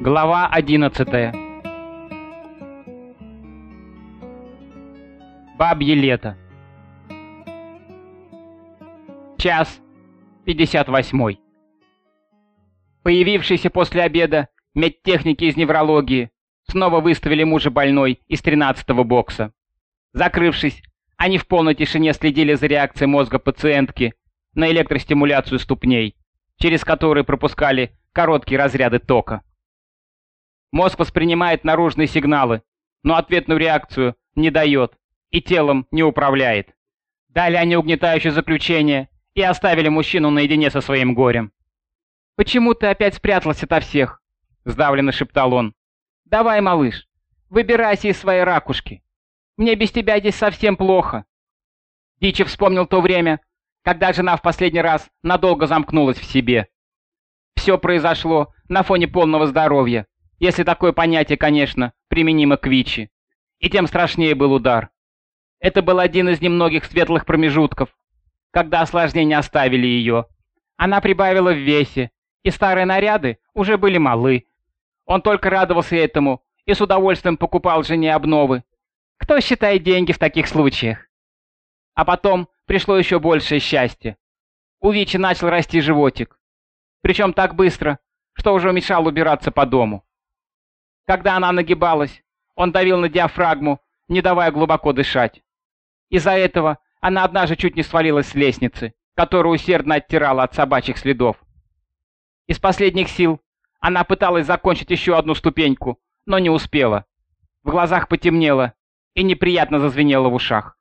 Глава 11 Бабье лето Час 58 Появившиеся после обеда медтехники из неврологии снова выставили мужа больной из 13-го бокса. Закрывшись, они в полной тишине следили за реакцией мозга пациентки на электростимуляцию ступней, через которые пропускали короткие разряды тока. Мозг воспринимает наружные сигналы, но ответную реакцию не дает и телом не управляет. Дали они угнетающее заключение и оставили мужчину наедине со своим горем. «Почему ты опять спрятался ото всех?» — сдавленно шептал он. «Давай, малыш, выбирайся из своей ракушки. Мне без тебя здесь совсем плохо». Дичи вспомнил то время, когда жена в последний раз надолго замкнулась в себе. Все произошло на фоне полного здоровья, если такое понятие, конечно, применимо к Вичи. И тем страшнее был удар. Это был один из немногих светлых промежутков, когда осложнения оставили ее. Она прибавила в весе, и старые наряды уже были малы. Он только радовался этому и с удовольствием покупал жене обновы. Кто считает деньги в таких случаях? А потом пришло еще большее счастье. У Вичи начал расти животик. Причем так быстро, что уже мешал убираться по дому. Когда она нагибалась, он давил на диафрагму, не давая глубоко дышать. Из-за этого она однажды чуть не свалилась с лестницы, которую усердно оттирала от собачьих следов. Из последних сил она пыталась закончить еще одну ступеньку, но не успела. В глазах потемнело и неприятно зазвенело в ушах.